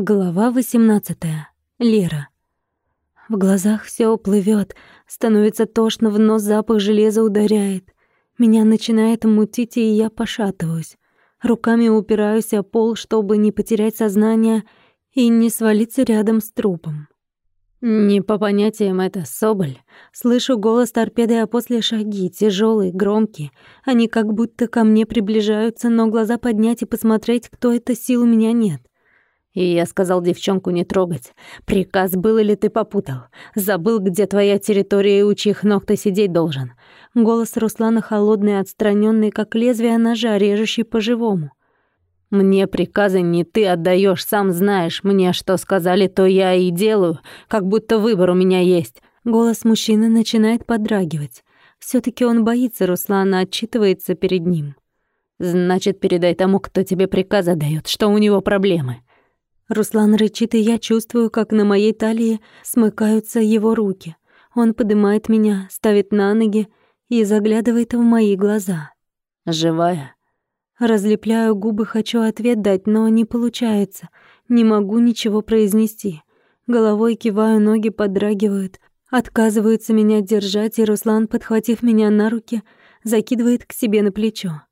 Глава 18. Лера. В глазах все плывет, становится тошно, в нос запах железа ударяет. Меня начинает мутить, и я пошатываюсь. Руками упираюсь о пол, чтобы не потерять сознание и не свалиться рядом с трупом. Не по понятиям это Соболь. Слышу голос торпеды, а после шаги, тяжелые, громкие. Они как будто ко мне приближаются, но глаза поднять и посмотреть, кто это, сил у меня нет. И я сказал девчонку не трогать. Приказ был или ты попутал? Забыл, где твоя территория и у чьих ног ты сидеть должен. Голос Руслана холодный, отстраненный, как лезвие ножа, режущий по-живому. Мне приказы не ты отдаешь, сам знаешь. Мне что сказали, то я и делаю, как будто выбор у меня есть. Голос мужчины начинает подрагивать. все таки он боится Руслана, отчитывается перед ним. Значит, передай тому, кто тебе приказы дает, что у него проблемы. Руслан рычит, и я чувствую, как на моей талии смыкаются его руки. Он поднимает меня, ставит на ноги и заглядывает в мои глаза. «Живая?» Разлепляю губы, хочу ответ дать, но не получается. Не могу ничего произнести. Головой киваю, ноги подрагивают. Отказываются меня держать, и Руслан, подхватив меня на руки, закидывает к себе на плечо.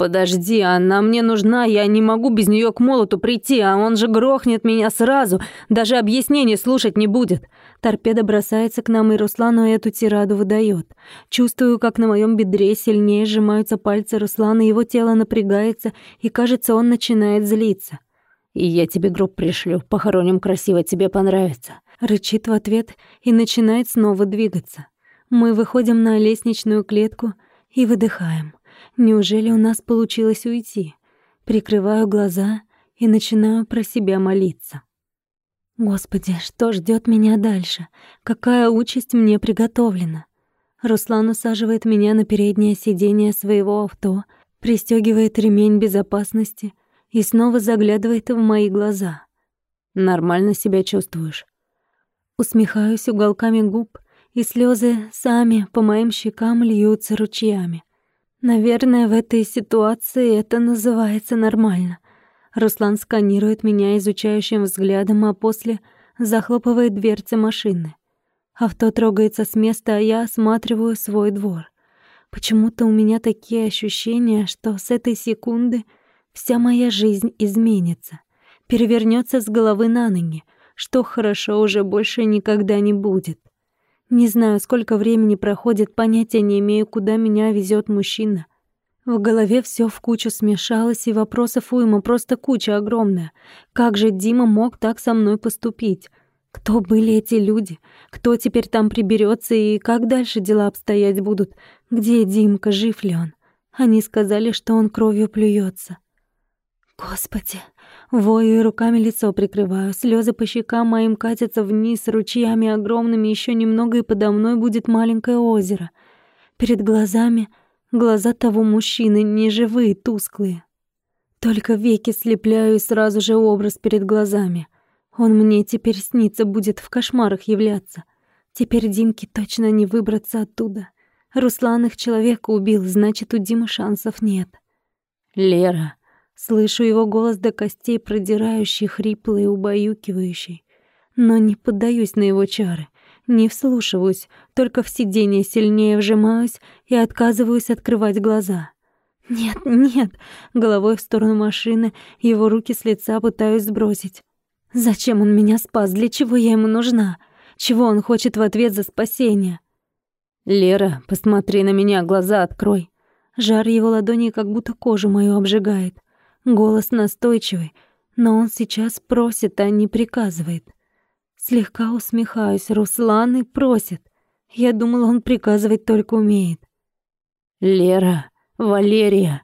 «Подожди, она мне нужна, я не могу без нее к молоту прийти, а он же грохнет меня сразу, даже объяснений слушать не будет». Торпеда бросается к нам, и Руслану эту тираду выдает. Чувствую, как на моем бедре сильнее сжимаются пальцы Руслана, его тело напрягается, и, кажется, он начинает злиться. «И я тебе гроб пришлю, похороним красиво, тебе понравится». Рычит в ответ и начинает снова двигаться. Мы выходим на лестничную клетку и выдыхаем. Неужели у нас получилось уйти? Прикрываю глаза и начинаю про себя молиться. Господи, что ждет меня дальше? Какая участь мне приготовлена? Руслан усаживает меня на переднее сиденье своего авто, пристегивает ремень безопасности и снова заглядывает в мои глаза. Нормально себя чувствуешь? Усмехаюсь уголками губ, и слезы сами по моим щекам льются ручьями. Наверное, в этой ситуации это называется нормально. Руслан сканирует меня изучающим взглядом, а после захлопывает дверцы машины. Авто трогается с места, а я осматриваю свой двор. Почему-то у меня такие ощущения, что с этой секунды вся моя жизнь изменится, перевернется с головы на ноги, что хорошо уже больше никогда не будет. Не знаю, сколько времени проходит, понятия не имею, куда меня везет мужчина. В голове все в кучу смешалось, и вопросов уйма, просто куча огромная. Как же Дима мог так со мной поступить? Кто были эти люди? Кто теперь там приберется и как дальше дела обстоять будут? Где Димка, жив ли он? Они сказали, что он кровью плюется. Господи, Вою и руками лицо прикрываю, слезы по щекам моим катятся вниз ручьями огромными, еще немного и подо мной будет маленькое озеро. Перед глазами глаза того мужчины, неживые, тусклые. Только веки слепляю и сразу же образ перед глазами. Он мне теперь снится, будет в кошмарах являться. Теперь Димке точно не выбраться оттуда. Руслан их человека убил, значит, у Димы шансов нет. «Лера», Слышу его голос до костей, продирающий, хриплый убаюкивающий. Но не поддаюсь на его чары, не вслушиваюсь, только в сиденье сильнее вжимаюсь и отказываюсь открывать глаза. «Нет, нет!» — головой в сторону машины, его руки с лица пытаюсь сбросить. «Зачем он меня спас? Для чего я ему нужна? Чего он хочет в ответ за спасение?» «Лера, посмотри на меня, глаза открой!» Жар его ладони как будто кожу мою обжигает. Голос настойчивый, но он сейчас просит, а не приказывает. Слегка усмехаюсь, Руслан и просит. Я думала, он приказывать только умеет. «Лера, Валерия!»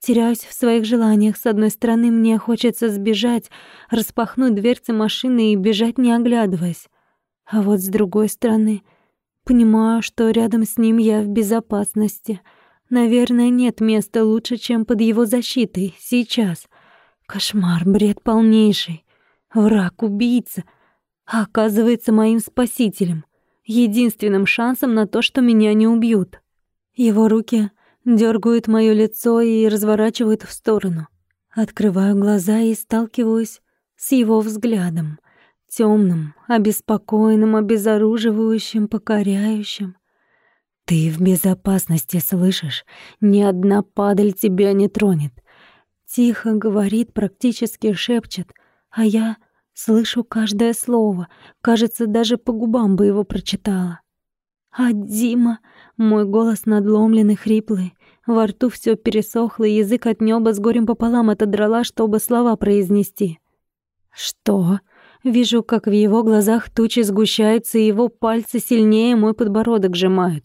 Теряюсь в своих желаниях. С одной стороны, мне хочется сбежать, распахнуть дверцы машины и бежать, не оглядываясь. А вот с другой стороны, понимаю, что рядом с ним я в безопасности — Наверное, нет места лучше, чем под его защитой сейчас. Кошмар, бред полнейший. Враг, убийца. А оказывается моим спасителем. Единственным шансом на то, что меня не убьют. Его руки дергают моё лицо и разворачивают в сторону. Открываю глаза и сталкиваюсь с его взглядом, темным, обеспокоенным, обезоруживающим, покоряющим. Ты в безопасности, слышишь? Ни одна падаль тебя не тронет. Тихо говорит, практически шепчет, а я слышу каждое слово, кажется, даже по губам бы его прочитала. А Дима, мой голос надломленный, хриплый, во рту все пересохло, язык от неба с горем пополам отодрала, чтобы слова произнести. Что? Вижу, как в его глазах тучи сгущаются, и его пальцы сильнее мой подбородок сжимают.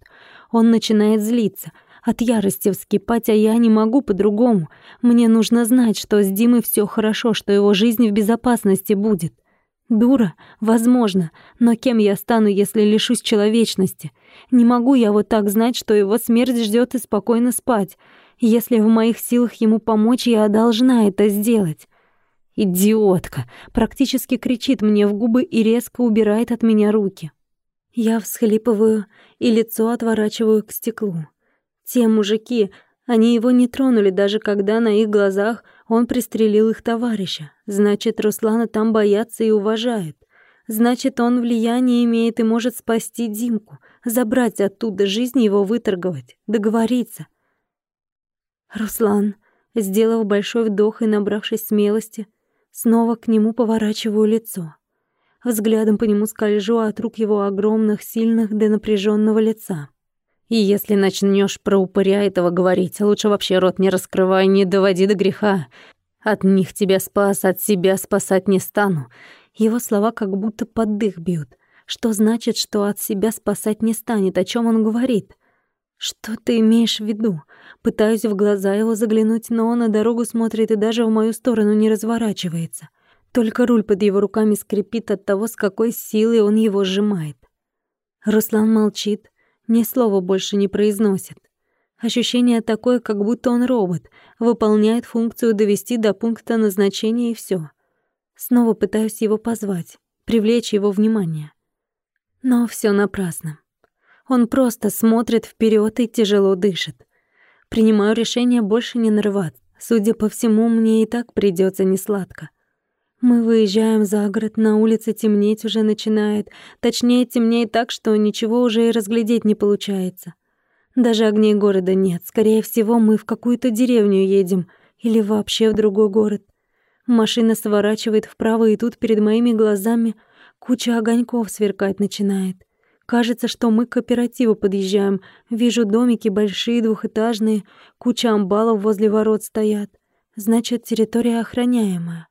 Он начинает злиться, от ярости вскипать, а я не могу по-другому. Мне нужно знать, что с Димой все хорошо, что его жизнь в безопасности будет. Дура? Возможно. Но кем я стану, если лишусь человечности? Не могу я вот так знать, что его смерть ждет и спокойно спать. Если в моих силах ему помочь, я должна это сделать. «Идиотка!» практически кричит мне в губы и резко убирает от меня руки. Я всхлипываю и лицо отворачиваю к стеклу. Те мужики, они его не тронули, даже когда на их глазах он пристрелил их товарища. Значит, Руслана там боятся и уважают. Значит, он влияние имеет и может спасти Димку, забрать оттуда жизнь его выторговать, договориться. Руслан, сделав большой вдох и набравшись смелости, снова к нему поворачиваю лицо. Взглядом по нему скольжу от рук его огромных, сильных до напряженного лица. И если начнешь про упыря этого говорить, лучше вообще рот не раскрывай, не доводи до греха. От них тебя спас, от себя спасать не стану. Его слова как будто под дых бьют. Что значит, что от себя спасать не станет? О чем он говорит? Что ты имеешь в виду? Пытаюсь в глаза его заглянуть, но он на дорогу смотрит и даже в мою сторону не разворачивается. Только руль под его руками скрипит от того, с какой силой он его сжимает. Руслан молчит, ни слова больше не произносит. Ощущение такое, как будто он робот, выполняет функцию довести до пункта назначения и все. Снова пытаюсь его позвать, привлечь его внимание. Но все напрасно. Он просто смотрит вперед и тяжело дышит. Принимаю решение больше не нарываться. Судя по всему, мне и так придется несладко. Мы выезжаем за город, на улице темнеть уже начинает. Точнее, темнеет так, что ничего уже и разглядеть не получается. Даже огней города нет. Скорее всего, мы в какую-то деревню едем или вообще в другой город. Машина сворачивает вправо, и тут перед моими глазами куча огоньков сверкать начинает. Кажется, что мы к кооперативу подъезжаем. Вижу домики большие, двухэтажные, куча амбалов возле ворот стоят. Значит, территория охраняемая.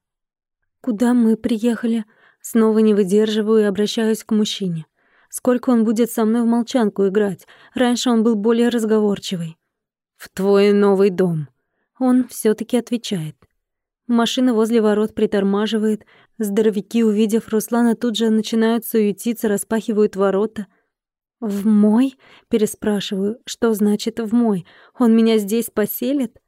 Куда мы приехали? Снова не выдерживаю и обращаюсь к мужчине. Сколько он будет со мной в молчанку играть? Раньше он был более разговорчивый. В твой новый дом. Он все таки отвечает. Машина возле ворот притормаживает. Здоровяки, увидев Руслана, тут же начинают суетиться, распахивают ворота. «В мой?» — переспрашиваю. «Что значит «в мой»? Он меня здесь поселит?»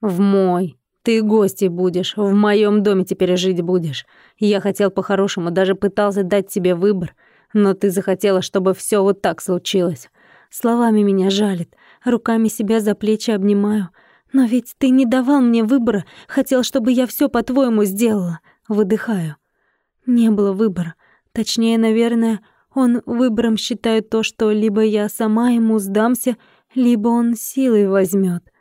«В мой. Ты гостей будешь. В моем доме теперь жить будешь. Я хотел по-хорошему, даже пытался дать тебе выбор. Но ты захотела, чтобы все вот так случилось». Словами меня жалит. Руками себя за плечи обнимаю. «Но ведь ты не давал мне выбора, хотел, чтобы я все по-твоему сделала». Выдыхаю. Не было выбора. Точнее, наверное, он выбором считает то, что либо я сама ему сдамся, либо он силой возьмет.